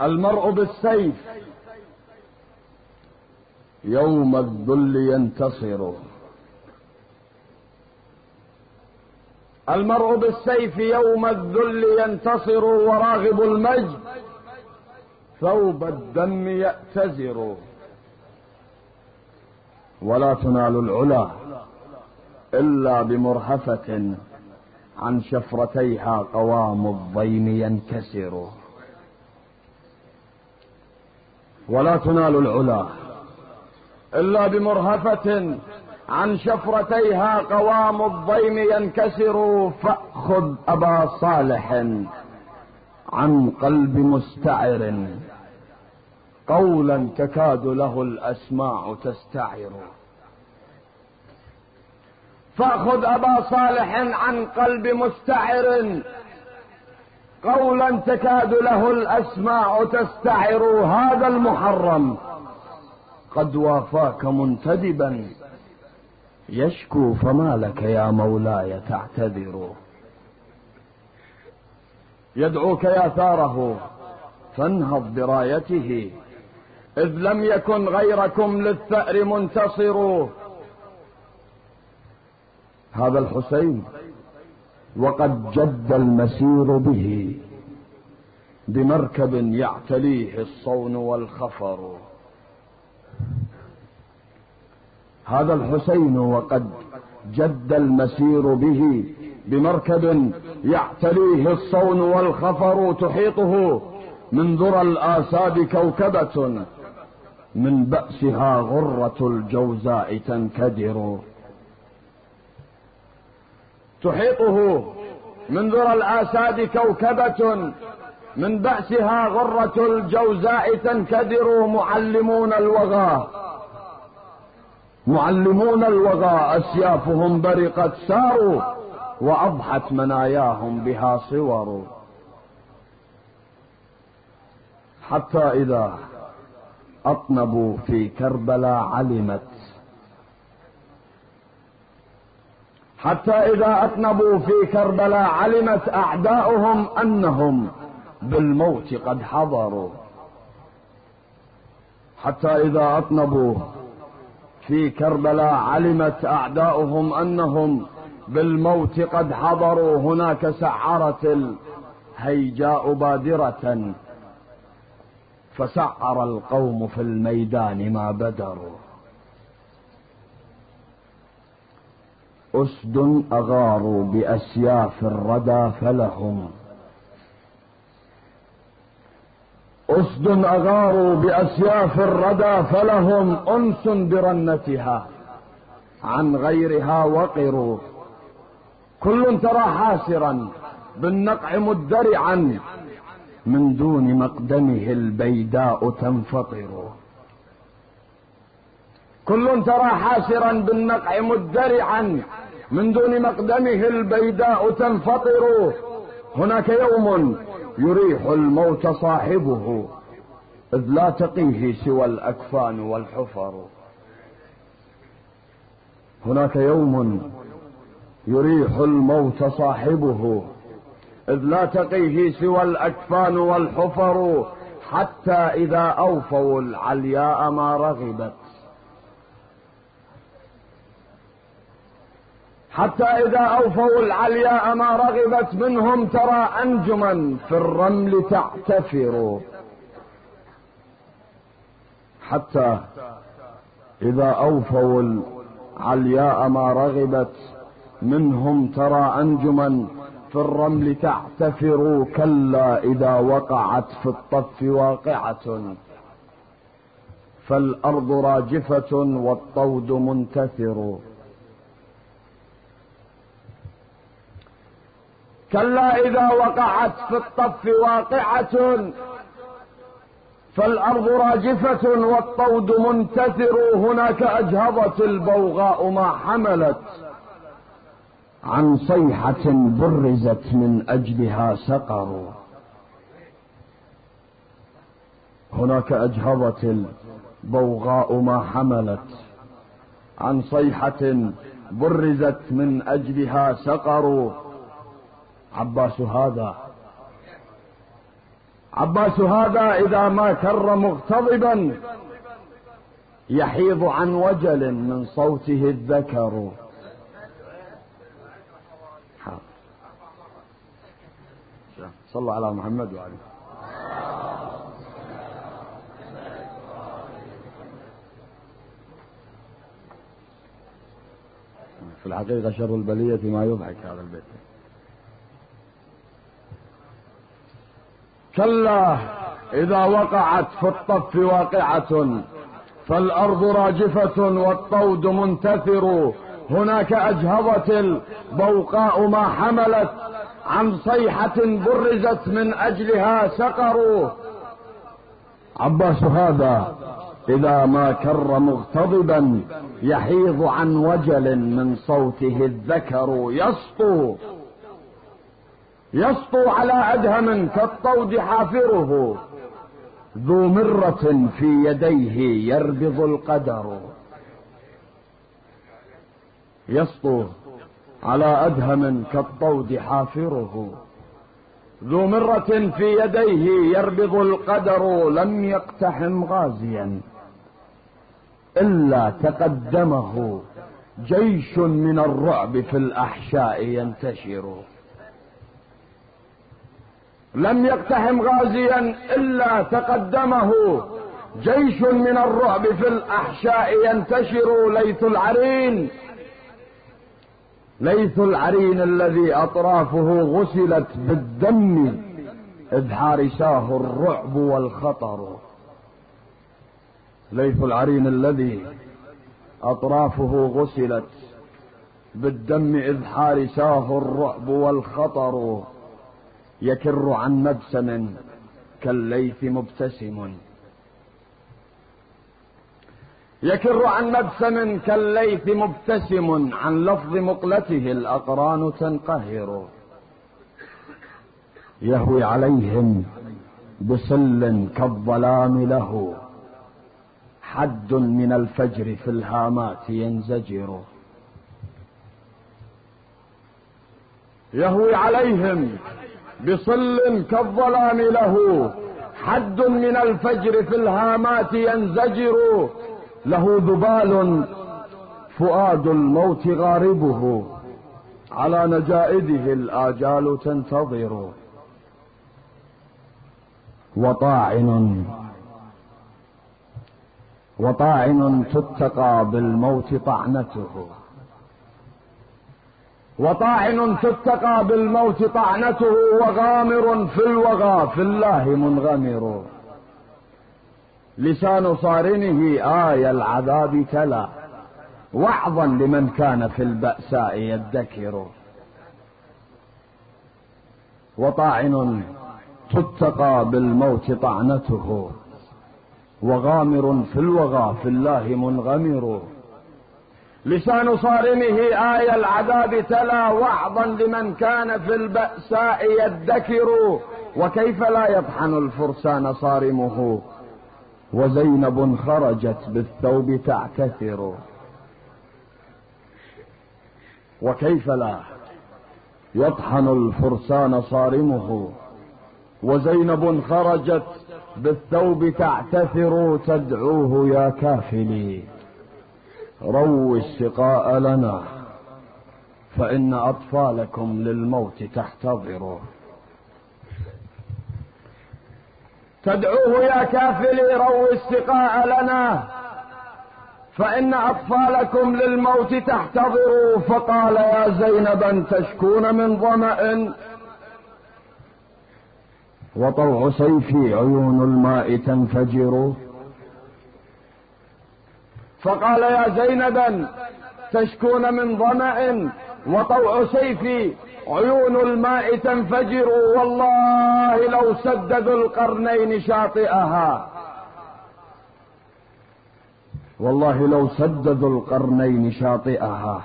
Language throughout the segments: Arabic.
المرء بالسيف يوم الذل ينتصر. المرء بالسيف يوم الذل ينتصر وراغب المجد ثوب الدم يأتزر. ولا تنال العلا إلا بمرهفة عن شفرتيها قوام الضيم ينكسر. ولا تنال العلا. إلا بمرهفة عن شفرتيها قوام الضيم ينكسر فأخذ أبا صالح عن قلب مستعر. قولا تكاد له الأسماع تستعر. فأخذ أبا صالح عن قلب مستعر. قولا تكاد له الأسماع تستعر هذا المحرم. قد وافاك منتدبا. يشكو فما لك يا مولاي تعتذر. يدعوك يا ثاره فانهض برايته. إذ لم يكن غيركم للثأر منتصر. هذا الحسين. وقد جد المسير به بمركب يعتليه الصون والخفر. هذا الحسين وقد جد المسير به بمركب يعتليه الصون والخفر تحيطه من ذرى الآساد كوكبة من بأسها غرة الجوزاء تنكدر. تحيطه من ذرى الآساد كوكبة من بأسها غرة الجوزاء تنكدر معلمون الوغى. معلمون الوغى أسيافهم برقت ساروا وأضحت مناياهم بها صور. حتى إذا أطنبوا في كربلاء علمت حتى إذا أطنبوا في كربلاء علمت أعداؤهم أنهم بالموت قد حضروا. حتى إذا أطنبوا في كربلاء علمت أعداؤهم أنهم بالموت قد حضروا. هناك سعرت الهيجاء بادرة فسعر القوم في الميدان ما بدروا. أسد أغاروا بأسياف الردى فلهم. أسد أغاروا بأسياف الردى فلهم أنس برنتها. عن غيرها وقروا. كل ترى حاسرا بالنقع مدرعا. من دون مقدمه البيداء تنفطر. كل ترى حاسرا بالنقع مدرعا. من دون مقدمه البيداء تنفطر. هناك يوم يريح الموت صاحبه إذ لا تقيه سوى الأكفان والحفر. هناك يوم يريح الموت صاحبه إذ لا تقيه سوى الأكفان والحفر. حتى إذا أوفوا العلياء ما رغبت. حتى إذا أوفوا العلياء ما رغبت منهم ترى أنجما في الرمل تعتفر. حتى إذا أوفوا العلياء ما رغبت منهم ترى أنجما في الرمل تعتفر. كلا إذا وقعت في الطف واقعة. فالأرض راجفة والطود منتثر. كلا إذا وقعت في الطف واقعة فالأرض راجفة والطود منتثر هناك أجهضت البوغاء ما حملت. عن صيحة برزت من أجلها سقر. هناك أجهضت البوغاء ما حملت. عن صيحة برزت من أجلها سقر. عباس هذا. عباس هذا إذا ما كر مغتضبا يحيض عن وجل من صوته الذكر. صلى على محمد وعليه في الحقيقة شر البلية ما يضحك هذا البيت. كلا إذا وقعت في الطف واقعة فالأرض راجفة والطود منتثر. هناك أجهضت البوقاء ما حملت عن صيحة برزت من أجلها سقر. عباس هذا إذا ما كر مغتضبا يحيض عن وجل من صوته الذكر يسطو. يسطو على أدهم كالطود حافره. ذو مرة في يديه يربض القدر. يسطو على أدهم كالطود حافره. ذو مرة في يديه يربض القدر لم يقتحم غازيا. إلا تقدمه جيش من الرعب في الأحشاء ينتشر. لم يقتحم غازيا إلا تقدمه. جيش من الرعب في الأحشاء ينتشر ليث العرين. ليث العرين الذي أطرافه غسلت بالدم. إذ حارساه الرعب والخطر. ليث العرين الذي أطرافه غسلت بالدم. إذ حارساه الرعب والخطر. يكر عن مبسم كالليث مبتسم. يكر عن مبسم كالليث مبتسم عن لفظ مقلته الأقران تنقهر. يهوي عليهم بسل كالظلام له حد من الفجر في الهامات ينزجر. يهوي عليهم بصل كالظلام له. حد من الفجر في الهامات ينزجر. له ذبال فؤاد الموت غاربه. على نجائده الآجال تنتظر. وطاعن. وطاعن تتقى بالموت طعنته. وطاعن تتقى بالموت طعنته وغامر في الوغى في الله منغمر. لسان صارمه آي العذاب تلا وعظا لمن كان في البأساء يدكر. وطاعن تتقى بالموت طعنته وغامر في الوغى في الله منغمر. لسان صارمه آي العذاب تلا وعظا لمن كان في البأساء يدكر وكيف لا يطحن الفرسان صارمه وزينب خرجت بالثوب تعتثر وكيف لا يطحن الفرسان صارمه وزينب خرجت بالثوب تعتثر تدعوه يا كافلي روي السقاء لنا فإن أطفالكم للموت تحتضر تدعوه يا كافلي روي السقاء لنا فإن أطفالكم للموت تحتضروا. فقال يا زينبا تشكون من ظمأ. وطوع سيفي عيون الماء تنفجر. فقال يا زينبا تشكون من ظمأ وطوع سيفي عيون الماء تنفجر والله لو سددوا القرنين شاطئها. والله لو سددوا القرنين شاطئها.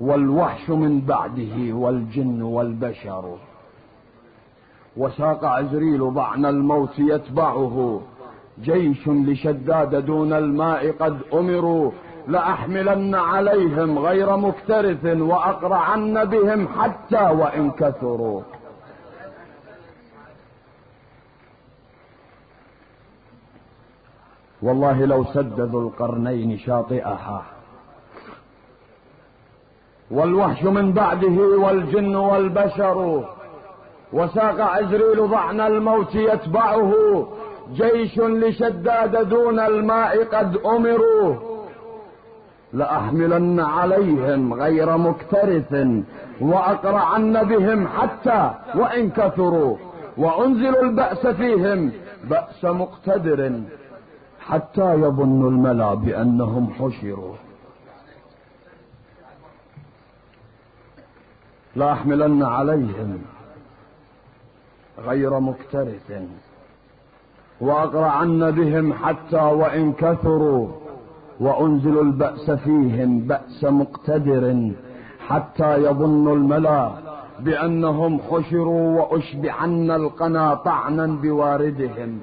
والوحش من بعده والجن والبشر. وساق عزريل ضعن الموت يتبعه. جيش لشداد دون الماء قد أمروا لأحملن عليهم غير مكترث وأقرعن بهم حتى وإن كثروا. والله لو سد ذو القرنين شاطئها. والوحش من بعده والجن والبشر. وساق عزريل ضعن الموت يتبعه. جيش لشداد دون الماء قد أمروا. لأحملن عليهم غير مكترث وأقرعن بهم حتى وإن كثروا. وانزل البأس فيهم بأس مقتدر حتى يظن الملا بأنهم حشروا. لأحملن عليهم غير مكترث وأقرعن بهم حتى وإن كثروا وانزل البأس فيهم بأس مقتدر حتى يظن الملا بأنهم حشروا وأشبعن القنا طعنا بواردهم.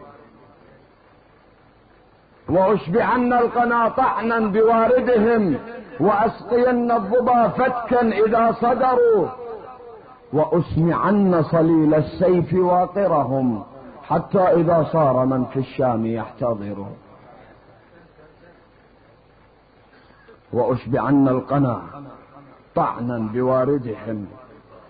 وأشبعن القنا طعنا بواردهم وأسقين الظبا فتكا إذا صدروا وأسمعن صليل السيف واقرهم حتى إذا صار من في الشام يحتضر وأشبعن القنا طعنا بواردهم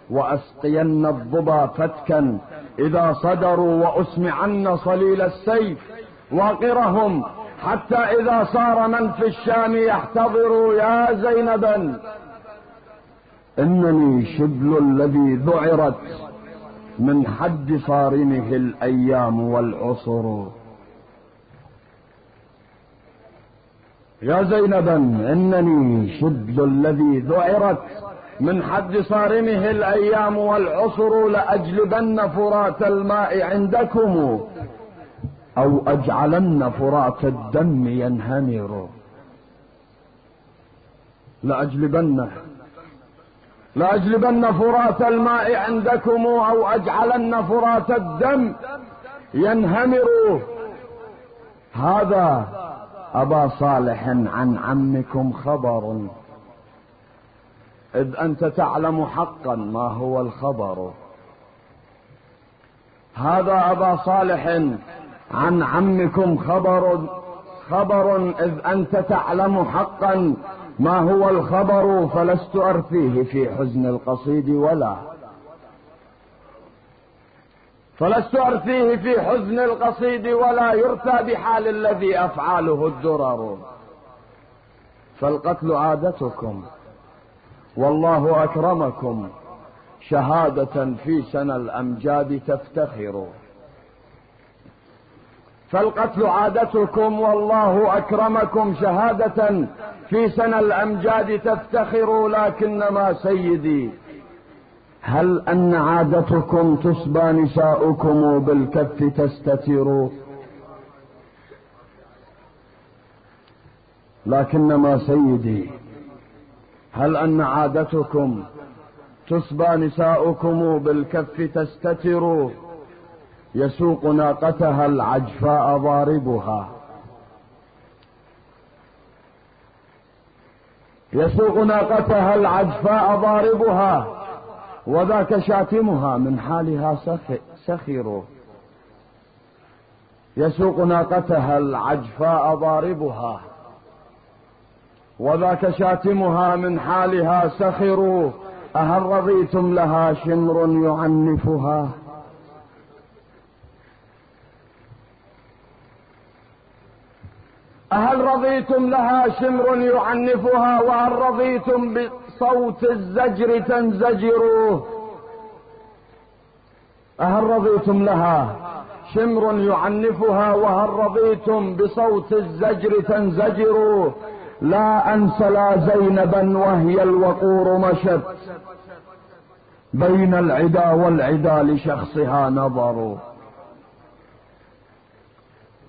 وأسقين الظبا فتكا إذا صدروا وأسمعن صليل السيف واقرهم حتى إذا صار من في الشام يحتضر يا زينبا إنني شبل الذي ذعرت من حد صارمه الأيام والعصر. يا زينبا إنني شبل الذي ذعرت من حد صارمه الأيام والعصر لأجلبن فرات الماء عندكم أو أجعلن فرات الدم ينهمر. لأجلبن لأجلبن فرات الماء عندكم أو أجعلن فرات الدم ينهمر. هذا أبا صالح عن عمكم خبر. إذ أنت تعلم حقا ما هو الخبر. هذا أبا صالح عن عمكم خبر خبر إذ أنت تعلم حقا ما هو الخبر فلست ارثيه في حزن القصيد ولا. فلست ارثيه في حزن القصيد ولا يرثى بحال الذي أفعاله الدرر. فالقتل عادتكم والله أكرمكم. شهادة في سنى الأمجاد تفتخروا فالقتل عادتكم والله أكرمكم. شهادة في سنى الأمجاد تفتخروا لكنما سيدي هل أن عادتكم تسبى نساؤكم بالكف تستتروا لكنما سيدي هل أن عادتكم تسبى نساؤكم بالكف تستتروا يسوق ناقتها العجفاء ضاربها. يسوق ناقتها العجفاء ضاربها وذاك شاتمها من حالها سخر يسوق ناقتها العجفاء ضاربها وذاك شاتمها من حالها سخر أهل رضيتم لها شمر يعنفها؟ أهل رضيتم لها شمر يعنفها؟ وهل رضيتم بصوت الزجر تنزجروه؟ أهل رضيتم لها شمر يعنفها؟ وهل رضيتم بصوت الزجر تنزجروه؟ لا أنسى لا زينبا وهي الوقور مشت بين العدا والعدا لشخصها نظروا.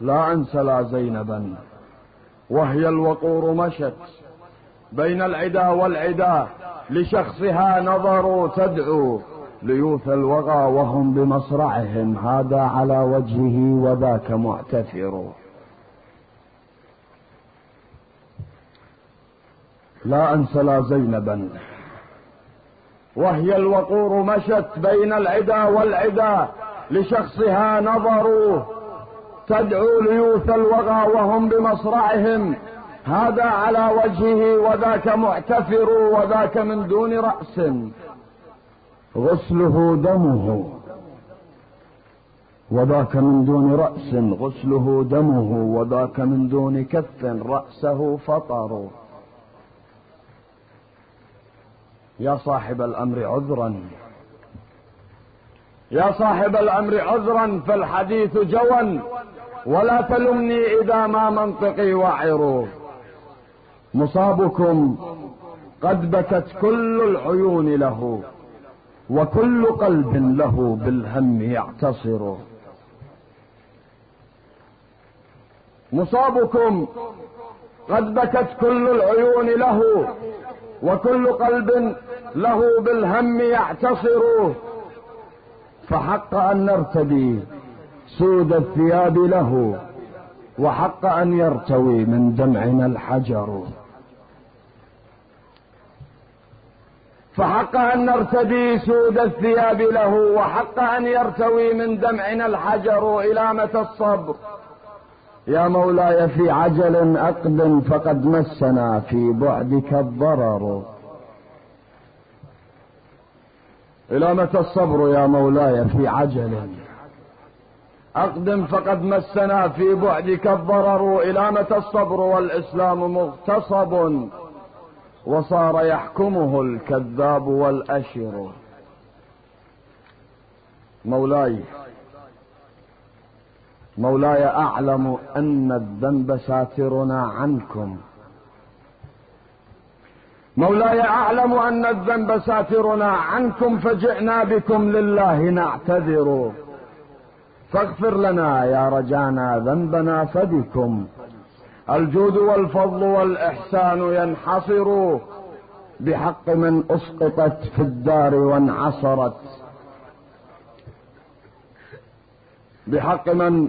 لا أنسى لا زينبا. وهي الوقور مشت بين العدا والعدا لشخصها نظروا تدعو ليوث الوغى وهم بمصرعهم هذا على وجهه وذاك معتفر لا انسى لا زينبا. وهي الوقور مشت بين العدا والعدا لشخصها نظروا تدعو ليوث الوغى وهم بمصرعهم. هذا على وجهه وذاك معتفر وذاك من دون رأس. غسله دمه. وذاك من دون رأس. غسله دمه. وذاك من دون كف. رأسه فطر. يا صاحب الأمر عذرا. يا صاحب الأمر عذرا فالحديث جوا. ولا تلمني إذا ما منطقي وعر مصابكم قد بكت كل العيون له وكل قلب له بالهم يعتصر. مصابكم قد بكت كل العيون له وكل قلب له بالهم يعتصر. فحق أن نرتدي سود الثياب له وحق أن يرتوي من دمعنا الحجر. فحق أن نرتدي سود الثياب له وحق أن يرتوي من دمعنا الحجر إلى متى الصبر. يا مولاي في عجل أقدم فقد مسنا في بعدك الضرر. إلى متى الصبر يا مولاي في عجل؟ أقدم فقد مسنا في بعدك الضرر. إلى متى الصبر والإسلام مغتصب؟ وصار يحكمه الكذاب والأشر. مولاي مولاي أعلم أن الذنب ساترنا عنكم. مولاي أعلم أن الذنب ساترنا عنكم فجئنا بكم لله نعتذر. فاغفر لنا يا رجانا ذنبنا فبكم. الجود والفضل والإحسان ينحصر. بحق من أسقطت في الدار وانعصرت. بحق من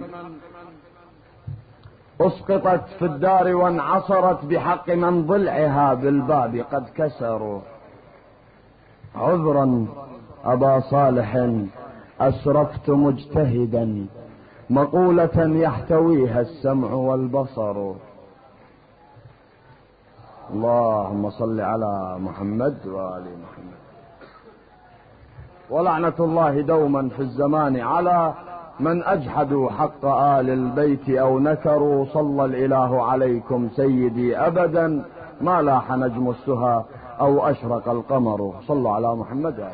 اسقطت في الدار وانعصرت بحق من ضلعها بالباب قد كسروا. عذرا أبا صالح أسرفت مجتهدا مقولة يحتويها السمع والبصر. اللهم صل على محمد وآل محمد. ولعنة الله دوما في الزمان على من أجحدوا حق آل البيت أو نكروا صلى الإله عليكم سيدي أبدا ما لاح نجم السهى أو أشرق القمر. صلوا على محمد.